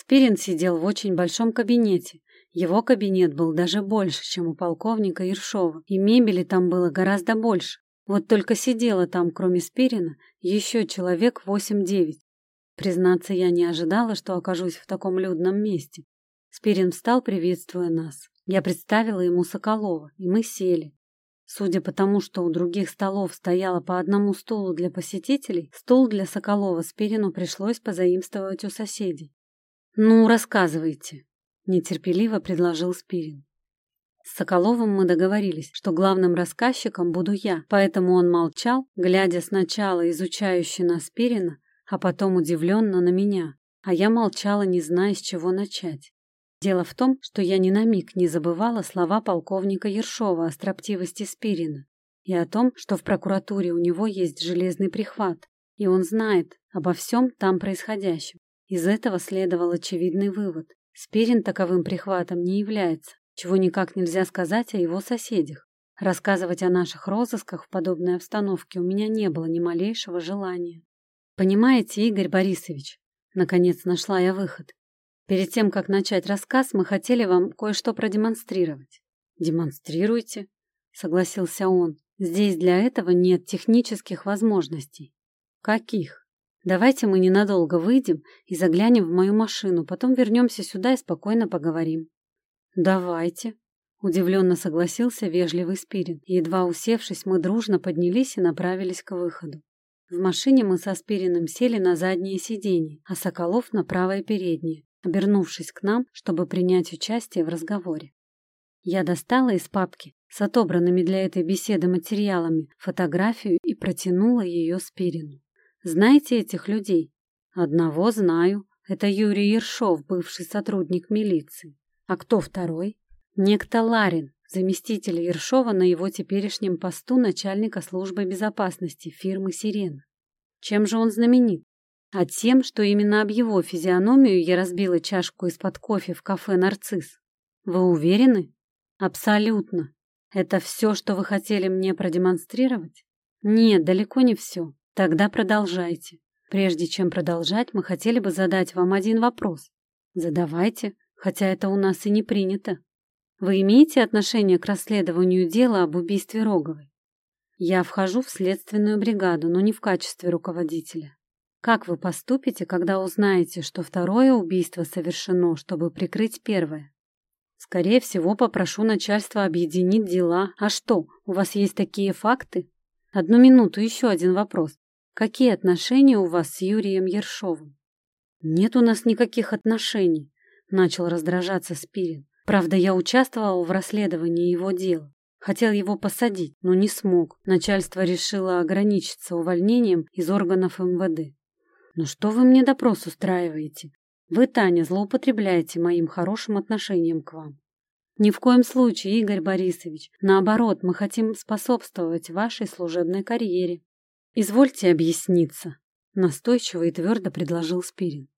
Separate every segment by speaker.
Speaker 1: Спирин сидел в очень большом кабинете. Его кабинет был даже больше, чем у полковника Ершова, и мебели там было гораздо больше. Вот только сидело там, кроме Спирина, еще человек восемь-девять. Признаться, я не ожидала, что окажусь в таком людном месте. Спирин встал, приветствуя нас. Я представила ему Соколова, и мы сели. Судя по тому, что у других столов стояло по одному стулу для посетителей, стул для Соколова Спирину пришлось позаимствовать у соседей. «Ну, рассказывайте», — нетерпеливо предложил Спирин. С Соколовым мы договорились, что главным рассказчиком буду я, поэтому он молчал, глядя сначала изучающе на Спирина, а потом удивленно на меня, а я молчала, не зная, с чего начать. Дело в том, что я ни на миг не забывала слова полковника Ершова о строптивости Спирина и о том, что в прокуратуре у него есть железный прихват, и он знает обо всем там происходящем. Из этого следовал очевидный вывод. Спирин таковым прихватом не является, чего никак нельзя сказать о его соседях. Рассказывать о наших розысках в подобной обстановке у меня не было ни малейшего желания. Понимаете, Игорь Борисович, наконец нашла я выход. Перед тем, как начать рассказ, мы хотели вам кое-что продемонстрировать. Демонстрируйте, согласился он. Здесь для этого нет технических возможностей. Каких? Давайте мы ненадолго выйдем и заглянем в мою машину, потом вернемся сюда и спокойно поговорим. Давайте, удивленно согласился вежливый Спирин. едва усевшись, мы дружно поднялись и направились к выходу. В машине мы со Спириным сели на заднее сиденье, а Соколов на правое переднее обернувшись к нам, чтобы принять участие в разговоре. Я достала из папки с отобранными для этой беседы материалами фотографию и протянула ее Спирину. «Знаете этих людей?» «Одного знаю. Это Юрий Ершов, бывший сотрудник милиции. А кто второй?» «Некто Ларин, заместитель Ершова на его теперешнем посту начальника службы безопасности фирмы «Сирена». Чем же он знаменит? а тем, что именно об его физиономию я разбила чашку из-под кофе в кафе «Нарцисс». Вы уверены? Абсолютно. Это все, что вы хотели мне продемонстрировать? Нет, далеко не все. Тогда продолжайте. Прежде чем продолжать, мы хотели бы задать вам один вопрос. Задавайте, хотя это у нас и не принято. Вы имеете отношение к расследованию дела об убийстве Роговой? Я вхожу в следственную бригаду, но не в качестве руководителя. Как вы поступите, когда узнаете, что второе убийство совершено, чтобы прикрыть первое? Скорее всего, попрошу начальство объединить дела. А что, у вас есть такие факты? Одну минуту, еще один вопрос. Какие отношения у вас с Юрием Ершовым? Нет у нас никаких отношений, начал раздражаться Спирин. Правда, я участвовал в расследовании его дела. Хотел его посадить, но не смог. Начальство решило ограничиться увольнением из органов МВД. «Ну что вы мне допрос устраиваете? Вы, Таня, злоупотребляете моим хорошим отношением к вам». «Ни в коем случае, Игорь Борисович. Наоборот, мы хотим способствовать вашей служебной карьере. Извольте объясниться», — настойчиво и твердо предложил Спирин.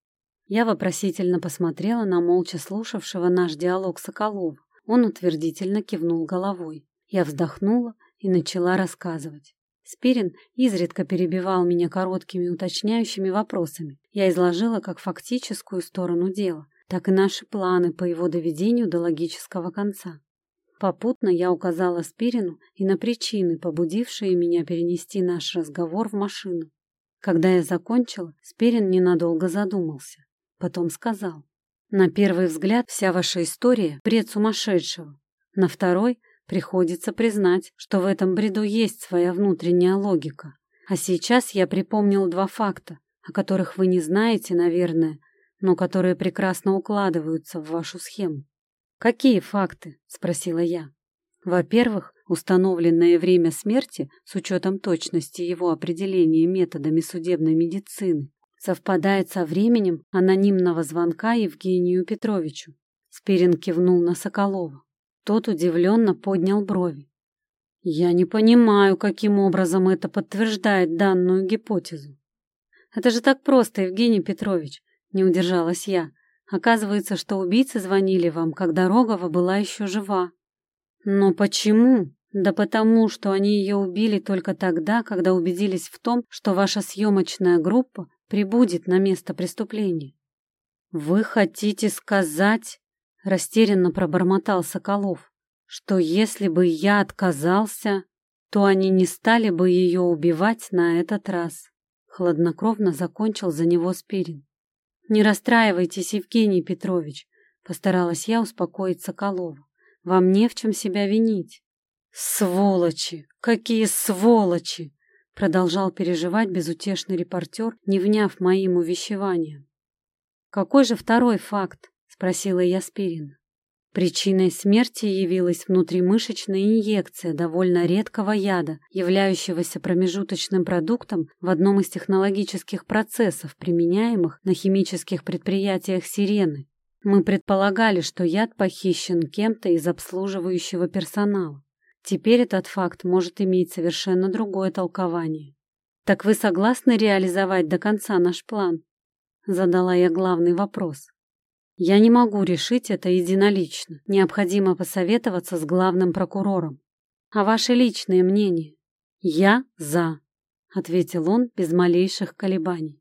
Speaker 1: Я вопросительно посмотрела на молча слушавшего наш диалог Соколова. Он утвердительно кивнул головой. Я вздохнула и начала рассказывать. Спирин изредка перебивал меня короткими уточняющими вопросами. Я изложила как фактическую сторону дела, так и наши планы по его доведению до логического конца. Попутно я указала Спирину и на причины, побудившие меня перенести наш разговор в машину. Когда я закончила, Спирин ненадолго задумался. Потом сказал. На первый взгляд вся ваша история — бред сумасшедшего. На второй Приходится признать, что в этом бреду есть своя внутренняя логика. А сейчас я припомнил два факта, о которых вы не знаете, наверное, но которые прекрасно укладываются в вашу схему. «Какие факты?» — спросила я. Во-первых, установленное время смерти с учетом точности его определения методами судебной медицины совпадает со временем анонимного звонка Евгению Петровичу. Спирин кивнул на Соколова. Тот удивленно поднял брови. Я не понимаю, каким образом это подтверждает данную гипотезу. Это же так просто, Евгений Петрович, не удержалась я. Оказывается, что убийцы звонили вам, когда Рогова была еще жива. Но почему? Да потому, что они ее убили только тогда, когда убедились в том, что ваша съемочная группа прибудет на место преступления. «Вы хотите сказать...» — растерянно пробормотал Соколов, «что если бы я отказался, то они не стали бы ее убивать на этот раз». Хладнокровно закончил за него Спирин. «Не расстраивайтесь, Евгений Петрович», — постаралась я успокоить Соколова. «Вам не в чем себя винить». «Сволочи! Какие сволочи!» Продолжал переживать безутешный репортер, не вняв моим увещеваниям. «Какой же второй факт?» — спросила я Спирина. Причиной смерти явилась внутримышечная инъекция довольно редкого яда, являющегося промежуточным продуктом в одном из технологических процессов, применяемых на химических предприятиях «Сирены». Мы предполагали, что яд похищен кем-то из обслуживающего персонала. Теперь этот факт может иметь совершенно другое толкование. «Так вы согласны реализовать до конца наш план?» Задала я главный вопрос. «Я не могу решить это единолично. Необходимо посоветоваться с главным прокурором. А ваше личное мнение?» «Я за», — ответил он без малейших колебаний.